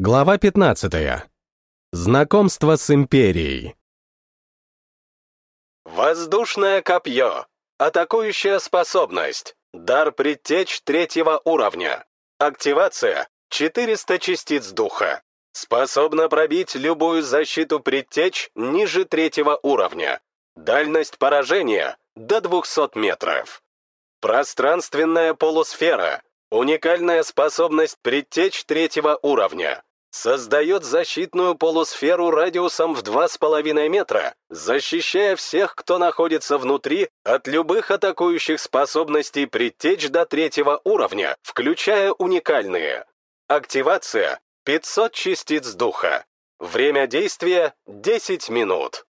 Глава 15. Знакомство с Империей. Воздушное копье. Атакующая способность. Дар предтеч третьего уровня. Активация 400 частиц духа. Способна пробить любую защиту предтеч ниже третьего уровня. Дальность поражения до 200 метров. Пространственная полусфера. Уникальная способность предтеч третьего уровня. Создает защитную полусферу радиусом в 2,5 метра, защищая всех, кто находится внутри, от любых атакующих способностей предтеч до третьего уровня, включая уникальные. Активация 500 частиц духа. Время действия 10 минут.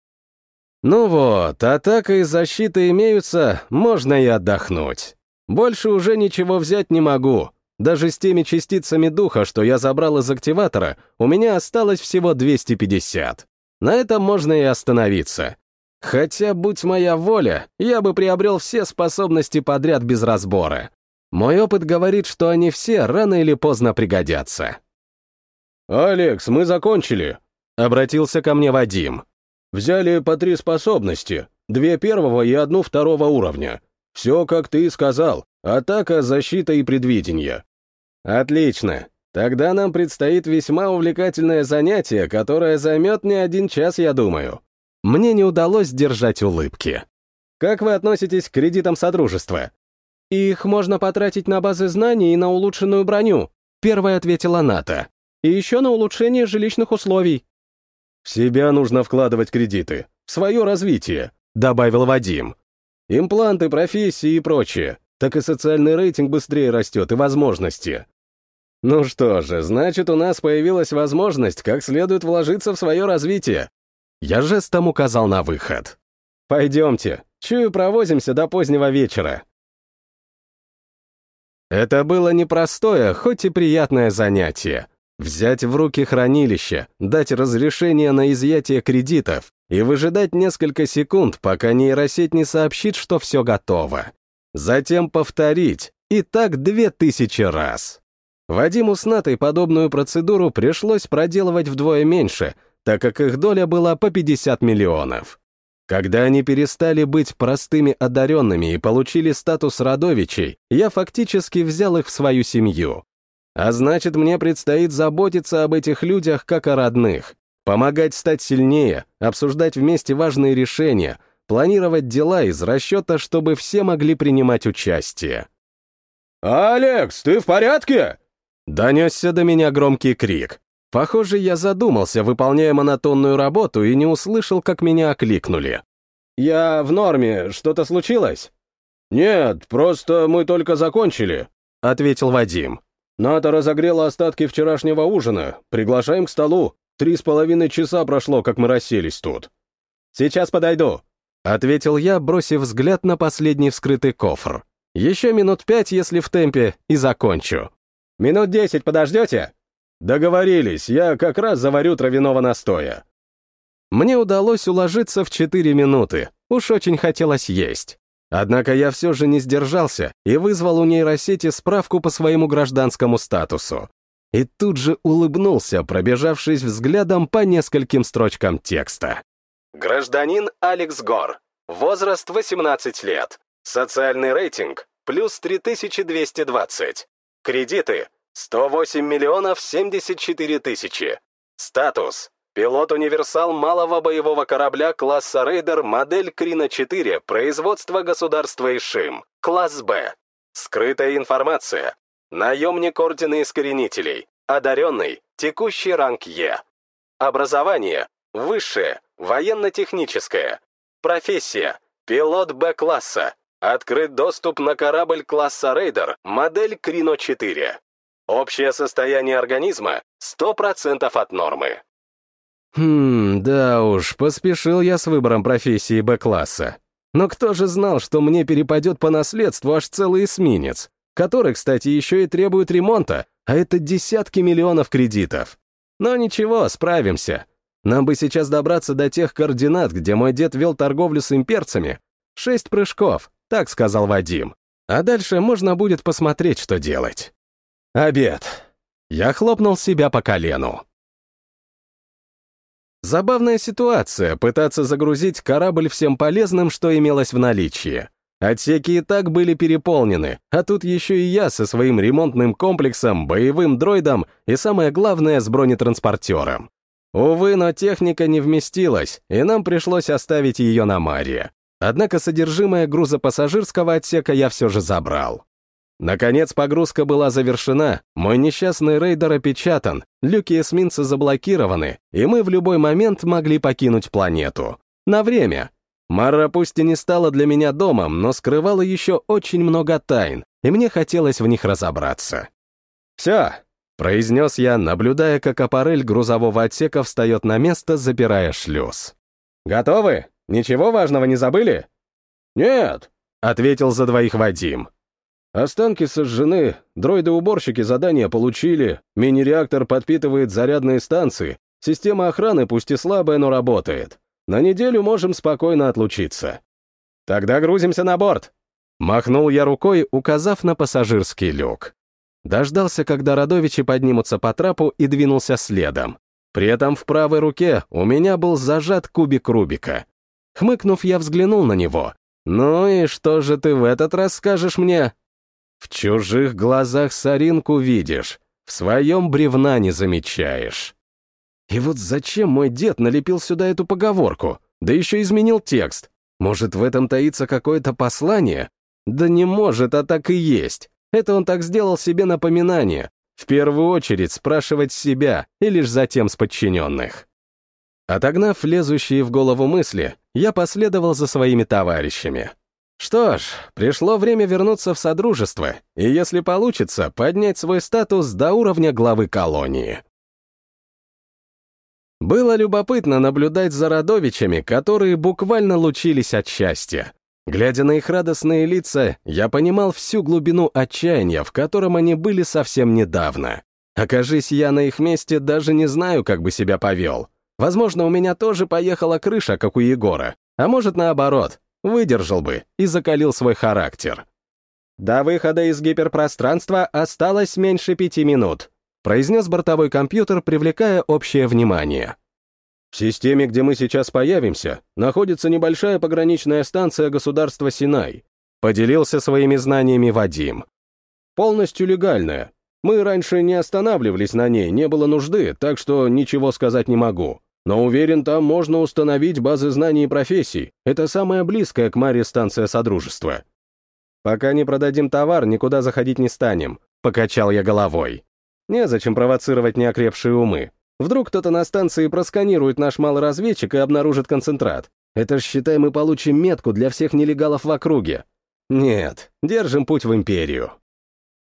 Ну вот, атака и защита имеются, можно и отдохнуть. Больше уже ничего взять не могу. Даже с теми частицами духа, что я забрал из активатора, у меня осталось всего 250. На этом можно и остановиться. Хотя, будь моя воля, я бы приобрел все способности подряд без разбора. Мой опыт говорит, что они все рано или поздно пригодятся. «Алекс, мы закончили», — обратился ко мне Вадим. «Взяли по три способности, две первого и одну второго уровня. Все, как ты и сказал, атака, защита и предвидение. Отлично. Тогда нам предстоит весьма увлекательное занятие, которое займет не один час, я думаю. Мне не удалось сдержать улыбки. Как вы относитесь к кредитам Содружества? Их можно потратить на базы знаний и на улучшенную броню, первая ответила Ната. И еще на улучшение жилищных условий. В себя нужно вкладывать кредиты, в свое развитие, добавил Вадим. Импланты, профессии и прочее так и социальный рейтинг быстрее растет и возможности. Ну что же, значит, у нас появилась возможность как следует вложиться в свое развитие. Я жестом указал на выход. Пойдемте, чую, провозимся до позднего вечера. Это было непростое, хоть и приятное занятие. Взять в руки хранилище, дать разрешение на изъятие кредитов и выжидать несколько секунд, пока нейросеть не сообщит, что все готово затем повторить, и так две тысячи раз. Вадиму с Натой подобную процедуру пришлось проделывать вдвое меньше, так как их доля была по 50 миллионов. Когда они перестали быть простыми одаренными и получили статус родовичей, я фактически взял их в свою семью. А значит, мне предстоит заботиться об этих людях как о родных, помогать стать сильнее, обсуждать вместе важные решения, планировать дела из расчета, чтобы все могли принимать участие. «Алекс, ты в порядке?» Донесся до меня громкий крик. Похоже, я задумался, выполняя монотонную работу, и не услышал, как меня окликнули. «Я в норме. Что-то случилось?» «Нет, просто мы только закончили», — ответил Вадим. «Ната разогрела остатки вчерашнего ужина. Приглашаем к столу. Три с половиной часа прошло, как мы расселись тут». «Сейчас подойду», Ответил я, бросив взгляд на последний вскрытый кофр. Еще минут пять, если в темпе, и закончу. Минут десять подождете? Договорились, я как раз заварю травяного настоя. Мне удалось уложиться в четыре минуты, уж очень хотелось есть. Однако я все же не сдержался и вызвал у нейросети справку по своему гражданскому статусу. И тут же улыбнулся, пробежавшись взглядом по нескольким строчкам текста. Гражданин Алекс Гор. Возраст 18 лет. Социальный рейтинг плюс 3220. Кредиты 108 миллионов 74 тысячи. Статус. Пилот-универсал малого боевого корабля класса Рейдер модель Крина-4 производства государства Ишим. Класс Б. Скрытая информация. Наемник Ордена Искоренителей. Одаренный. Текущий ранг Е. Образование. Высшее. Военно-техническое. Профессия. Пилот Б-класса. Открыт доступ на корабль класса Рейдер, модель Крино-4. Общее состояние организма 100% от нормы. Хм, да уж, поспешил я с выбором профессии Б-класса. Но кто же знал, что мне перепадет по наследству аж целый эсминец, который, кстати, еще и требует ремонта, а это десятки миллионов кредитов. Но ничего, справимся. Нам бы сейчас добраться до тех координат, где мой дед вел торговлю с имперцами. Шесть прыжков, так сказал Вадим. А дальше можно будет посмотреть, что делать. Обед. Я хлопнул себя по колену. Забавная ситуация — пытаться загрузить корабль всем полезным, что имелось в наличии. Отсеки и так были переполнены, а тут еще и я со своим ремонтным комплексом, боевым дроидом и, самое главное, с бронетранспортером. Увы, но техника не вместилась, и нам пришлось оставить ее на Марье. Однако содержимое грузопассажирского отсека я все же забрал. Наконец погрузка была завершена, мой несчастный рейдер опечатан, люки эсминца заблокированы, и мы в любой момент могли покинуть планету. На время. Мара пусть и не стала для меня домом, но скрывала еще очень много тайн, и мне хотелось в них разобраться. «Все», — произнес я, наблюдая, как аппарель грузового отсека встает на место, запирая шлюз. «Готовы? Ничего важного не забыли?» «Нет», — ответил за двоих Вадим. Останки сожжены, дроиды-уборщики задание получили, мини-реактор подпитывает зарядные станции, система охраны пусть и слабая, но работает. На неделю можем спокойно отлучиться. Тогда грузимся на борт. Махнул я рукой, указав на пассажирский люк. Дождался, когда родовичи поднимутся по трапу и двинулся следом. При этом в правой руке у меня был зажат кубик Рубика. Хмыкнув, я взглянул на него. «Ну и что же ты в этот раз скажешь мне?» В чужих глазах соринку видишь, в своем бревна не замечаешь. И вот зачем мой дед налепил сюда эту поговорку, да еще изменил текст? Может, в этом таится какое-то послание? Да не может, а так и есть. Это он так сделал себе напоминание. В первую очередь спрашивать себя и лишь затем с подчиненных. Отогнав лезущие в голову мысли, я последовал за своими товарищами. Что ж, пришло время вернуться в Содружество, и если получится, поднять свой статус до уровня главы колонии. Было любопытно наблюдать за родовичами, которые буквально лучились от счастья. Глядя на их радостные лица, я понимал всю глубину отчаяния, в котором они были совсем недавно. Окажись я на их месте, даже не знаю, как бы себя повел. Возможно, у меня тоже поехала крыша, как у Егора. А может, наоборот, выдержал бы и закалил свой характер. «До выхода из гиперпространства осталось меньше пяти минут», произнес бортовой компьютер, привлекая общее внимание. В системе, где мы сейчас появимся, находится небольшая пограничная станция государства Синай. Поделился своими знаниями Вадим. Полностью легальная. Мы раньше не останавливались на ней, не было нужды, так что ничего сказать не могу. Но уверен, там можно установить базы знаний и профессий. Это самая близкая к Маре станция Содружества. Пока не продадим товар, никуда заходить не станем, покачал я головой. Незачем провоцировать неокрепшие умы. Вдруг кто-то на станции просканирует наш малый разведчик и обнаружит концентрат. Это ж, считай, мы получим метку для всех нелегалов в округе. Нет, держим путь в империю.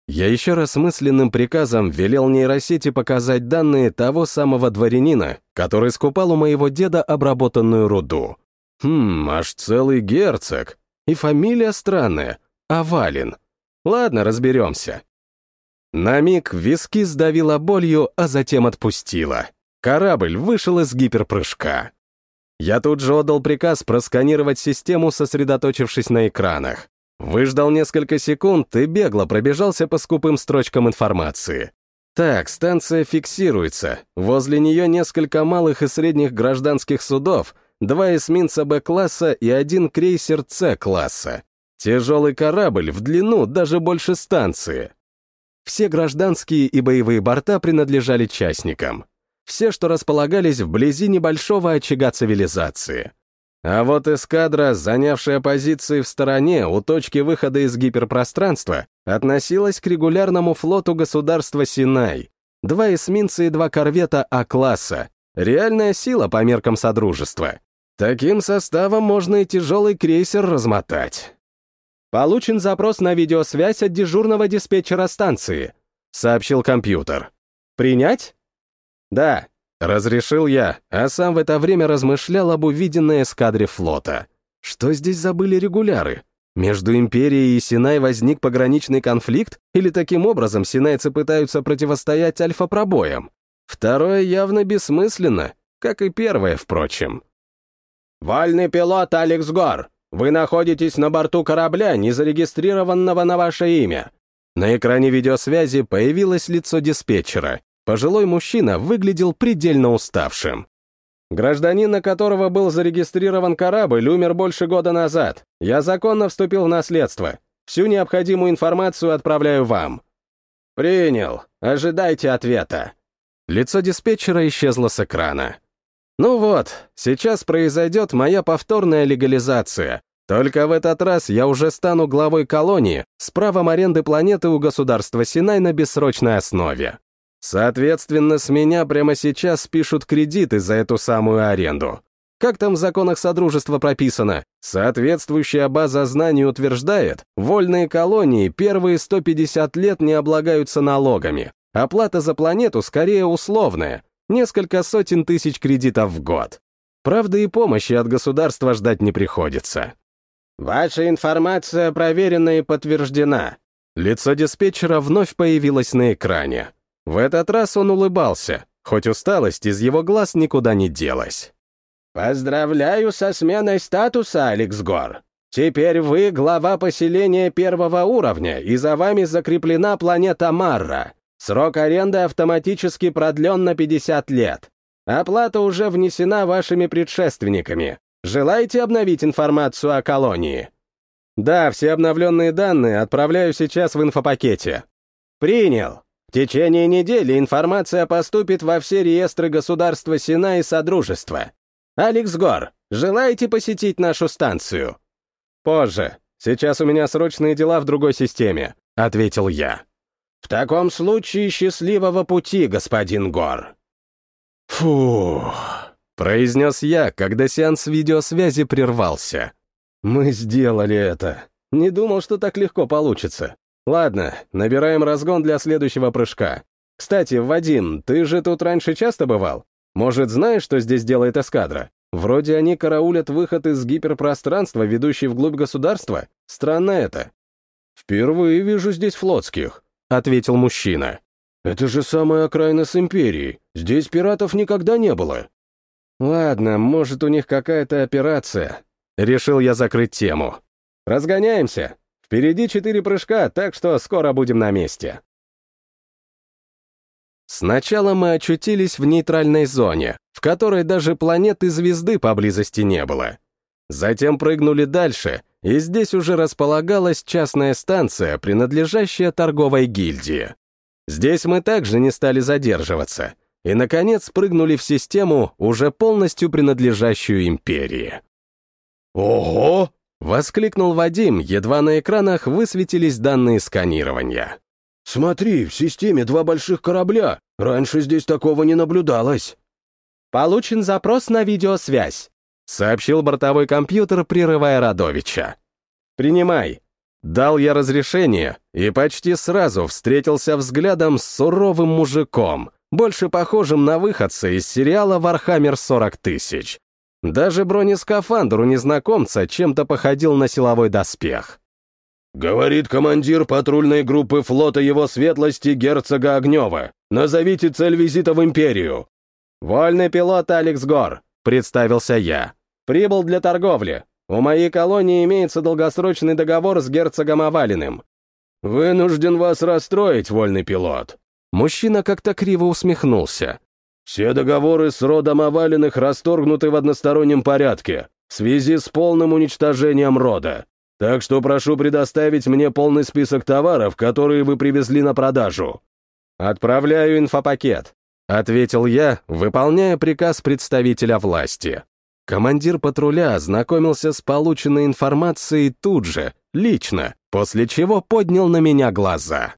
Я еще раз мысленным приказом велел нейросети показать данные того самого дворянина, который скупал у моего деда обработанную руду. Хм, аж целый герцог. И фамилия странная — Авалин. Ладно, разберемся. На миг виски сдавила болью, а затем отпустила. Корабль вышел из гиперпрыжка. Я тут же отдал приказ просканировать систему, сосредоточившись на экранах. Выждал несколько секунд и бегло пробежался по скупым строчкам информации. Так, станция фиксируется. Возле нее несколько малых и средних гражданских судов, два эсминца Б-класса и один крейсер С-класса. Тяжелый корабль в длину даже больше станции. Все гражданские и боевые борта принадлежали частникам. Все, что располагались вблизи небольшого очага цивилизации. А вот эскадра, занявшая позиции в стороне у точки выхода из гиперпространства, относилась к регулярному флоту государства Синай. Два эсминца и два корвета А-класса. Реальная сила по меркам Содружества. Таким составом можно и тяжелый крейсер размотать. «Получен запрос на видеосвязь от дежурного диспетчера станции», — сообщил компьютер. «Принять?» «Да», Разрешил я, а сам в это время размышлял об увиденной эскадре флота. Что здесь забыли регуляры? Между Империей и Синай возник пограничный конфликт, или таким образом синайцы пытаются противостоять альфа-пробоям? Второе явно бессмысленно, как и первое, впрочем. «Вольный пилот Алекс Гор, вы находитесь на борту корабля, не зарегистрированного на ваше имя. На экране видеосвязи появилось лицо диспетчера. Пожилой мужчина выглядел предельно уставшим. Гражданин, на которого был зарегистрирован корабль, умер больше года назад. Я законно вступил в наследство. Всю необходимую информацию отправляю вам. Принял. Ожидайте ответа. Лицо диспетчера исчезло с экрана. Ну вот, сейчас произойдет моя повторная легализация. Только в этот раз я уже стану главой колонии с правом аренды планеты у государства Синай на бессрочной основе. Соответственно, с меня прямо сейчас пишут кредиты за эту самую аренду. Как там в законах Содружества прописано? Соответствующая база знаний утверждает, вольные колонии первые 150 лет не облагаются налогами. Оплата за планету скорее условная, несколько сотен тысяч кредитов в год. Правда, и помощи от государства ждать не приходится. «Ваша информация проверена и подтверждена». Лицо диспетчера вновь появилось на экране. В этот раз он улыбался, хоть усталость из его глаз никуда не делась. «Поздравляю со сменой статуса, Алекс Гор. Теперь вы глава поселения первого уровня, и за вами закреплена планета Марра. Срок аренды автоматически продлен на 50 лет. Оплата уже внесена вашими предшественниками. Желаете обновить информацию о колонии? Да, все обновленные данные отправляю сейчас в инфопакете. Принял. В течение недели информация поступит во все реестры государства Сина и Содружества. Алекс Гор, желаете посетить нашу станцию? Позже. Сейчас у меня срочные дела в другой системе, ответил я. В таком случае счастливого пути, господин Гор. Фу, произнес я, когда сеанс видеосвязи прервался. Мы сделали это. Не думал, что так легко получится. Ладно, набираем разгон для следующего прыжка. Кстати, Вадим, ты же тут раньше часто бывал? Может, знаешь, что здесь делает эскадра? Вроде они караулят выход из гиперпространства, ведущий вглубь государства. Странно это. Впервые вижу здесь флотских, — ответил мужчина. «Это же самая окраина с Империей. Здесь пиратов никогда не было». «Ладно, может, у них какая-то операция». Решил я закрыть тему. «Разгоняемся. Впереди четыре прыжка, так что скоро будем на месте». Сначала мы очутились в нейтральной зоне, в которой даже планеты звезды поблизости не было. Затем прыгнули дальше, и здесь уже располагалась частная станция, принадлежащая торговой гильдии. Здесь мы также не стали задерживаться, и, наконец, прыгнули в систему, уже полностью принадлежащую империи. «Ого!» — воскликнул Вадим, едва на экранах высветились данные сканирования. «Смотри, в системе два больших корабля. Раньше здесь такого не наблюдалось». «Получен запрос на видеосвязь», сообщил бортовой компьютер, прерывая Радовича. «Принимай». Дал я разрешение и почти сразу встретился взглядом с суровым мужиком, больше похожим на выходца из сериала «Вархаммер 40 тысяч». Даже бронескафандр у незнакомца чем-то походил на силовой доспех. «Говорит командир патрульной группы флота его светлости герцога Огнева. Назовите цель визита в Империю». «Вольный пилот Алекс Гор», — представился я. Прибыл для торговли. У моей колонии имеется долгосрочный договор с герцогом Овалиным. Вынужден вас расстроить, вольный пилот. Мужчина как-то криво усмехнулся. Все договоры с родом Овалиных расторгнуты в одностороннем порядке в связи с полным уничтожением рода. Так что прошу предоставить мне полный список товаров, которые вы привезли на продажу. Отправляю инфопакет, ответил я, выполняя приказ представителя власти. Командир патруля ознакомился с полученной информацией тут же, лично, после чего поднял на меня глаза.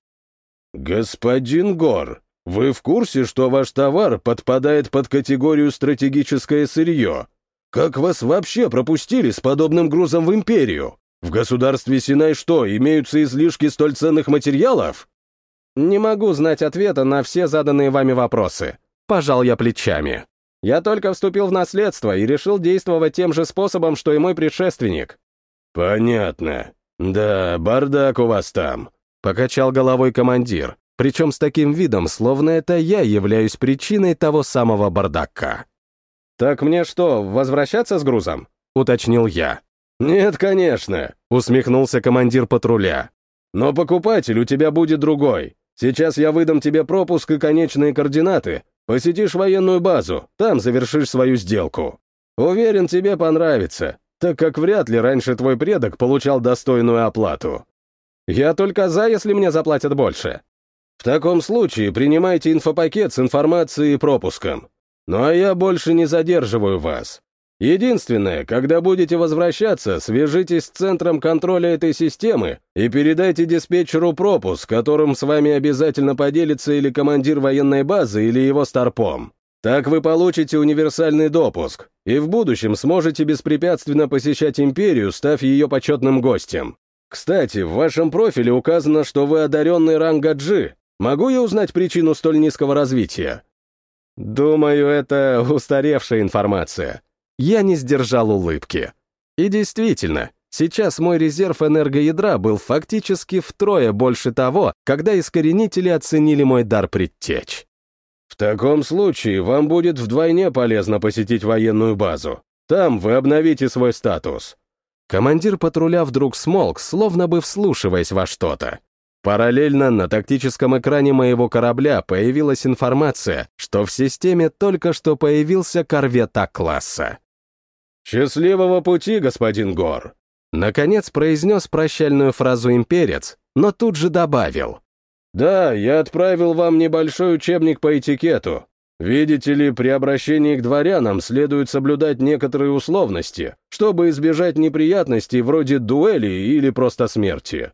«Господин Гор, вы в курсе, что ваш товар подпадает под категорию стратегическое сырье? Как вас вообще пропустили с подобным грузом в империю? В государстве Синай что, имеются излишки столь ценных материалов?» «Не могу знать ответа на все заданные вами вопросы», — пожал я плечами. Я только вступил в наследство и решил действовать тем же способом, что и мой предшественник». «Понятно. Да, бардак у вас там», — покачал головой командир, причем с таким видом, словно это я являюсь причиной того самого бардака. «Так мне что, возвращаться с грузом?» — уточнил я. «Нет, конечно», — усмехнулся командир патруля. Но покупатель у тебя будет другой. Сейчас я выдам тебе пропуск и конечные координаты. Посетишь военную базу, там завершишь свою сделку. Уверен, тебе понравится, так как вряд ли раньше твой предок получал достойную оплату. Я только за, если мне заплатят больше. В таком случае принимайте инфопакет с информацией и пропуском. Ну а я больше не задерживаю вас. Единственное, когда будете возвращаться, свяжитесь с центром контроля этой системы и передайте диспетчеру пропуск, которым с вами обязательно поделится или командир военной базы, или его старпом. Так вы получите универсальный допуск, и в будущем сможете беспрепятственно посещать Империю, став ее почетным гостем. Кстати, в вашем профиле указано, что вы одаренный ранга G. Могу я узнать причину столь низкого развития? Думаю, это устаревшая информация. Я не сдержал улыбки. И действительно, сейчас мой резерв энергоядра был фактически втрое больше того, когда искоренители оценили мой дар предтеч. В таком случае вам будет вдвойне полезно посетить военную базу. Там вы обновите свой статус. Командир патруля вдруг смолк, словно бы вслушиваясь во что-то. Параллельно на тактическом экране моего корабля появилась информация, что в системе только что появился корвет А-класса. «Счастливого пути, господин Гор!» Наконец произнес прощальную фразу имперец, но тут же добавил. «Да, я отправил вам небольшой учебник по этикету. Видите ли, при обращении к дворянам следует соблюдать некоторые условности, чтобы избежать неприятностей вроде дуэли или просто смерти.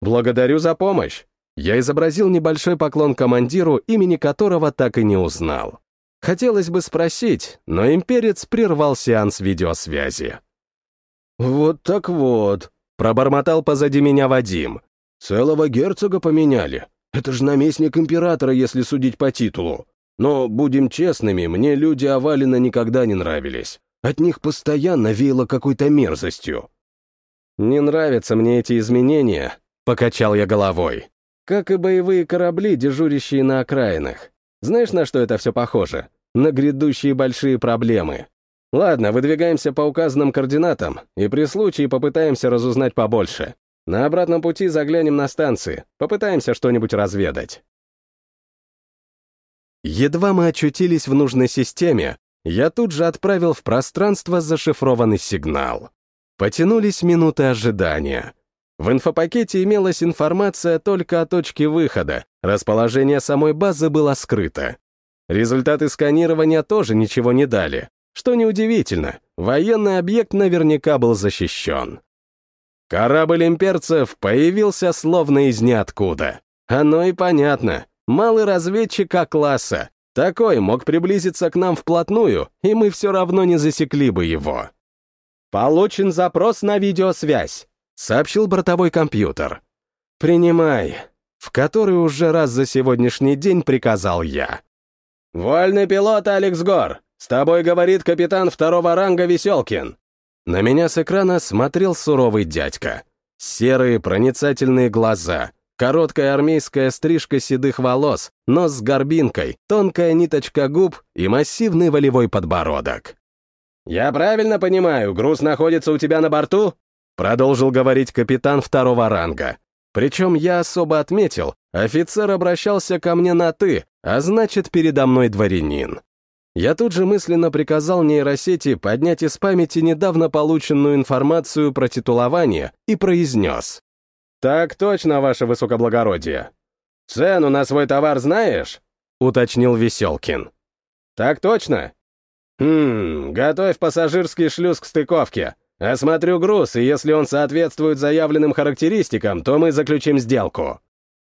Благодарю за помощь. Я изобразил небольшой поклон командиру, имени которого так и не узнал. Хотелось бы спросить, но имперец прервал сеанс видеосвязи. «Вот так вот», — пробормотал позади меня Вадим. «Целого герцога поменяли. Это же наместник императора, если судить по титулу. Но, будем честными, мне люди Авалина никогда не нравились. От них постоянно веяло какой-то мерзостью». «Не нравятся мне эти изменения», — покачал я головой. «Как и боевые корабли, дежурящие на окраинах. Знаешь, на что это все похоже? На грядущие большие проблемы. Ладно, выдвигаемся по указанным координатам и при случае попытаемся разузнать побольше. На обратном пути заглянем на станции, попытаемся что-нибудь разведать. Едва мы очутились в нужной системе, я тут же отправил в пространство зашифрованный сигнал. Потянулись минуты ожидания. В инфопакете имелась информация только о точке выхода, расположение самой базы было скрыто. Результаты сканирования тоже ничего не дали. Что неудивительно, военный объект наверняка был защищен. Корабль имперцев появился словно из ниоткуда. Оно и понятно. Малый разведчик А-класса. Такой мог приблизиться к нам вплотную, и мы все равно не засекли бы его. «Получен запрос на видеосвязь», — сообщил бортовой компьютер. «Принимай», — в который уже раз за сегодняшний день приказал я. «Вольный пилот Алекс Гор, с тобой говорит капитан второго ранга Веселкин». На меня с экрана смотрел суровый дядька. Серые проницательные глаза, короткая армейская стрижка седых волос, нос с горбинкой, тонкая ниточка губ и массивный волевой подбородок. «Я правильно понимаю, груз находится у тебя на борту?» Продолжил говорить капитан второго ранга. Причем я особо отметил, офицер обращался ко мне на «ты», а значит, передо мной дворянин. Я тут же мысленно приказал нейросети поднять из памяти недавно полученную информацию про титулование и произнес. «Так точно, ваше высокоблагородие. Цену на свой товар знаешь?» — уточнил Веселкин. «Так точно?» «Хм, готовь пассажирский шлюз к стыковке. Осмотрю груз, и если он соответствует заявленным характеристикам, то мы заключим сделку».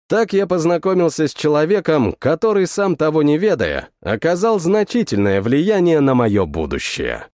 Так я познакомился с человеком, который, сам того не ведая, оказал значительное влияние на мое будущее.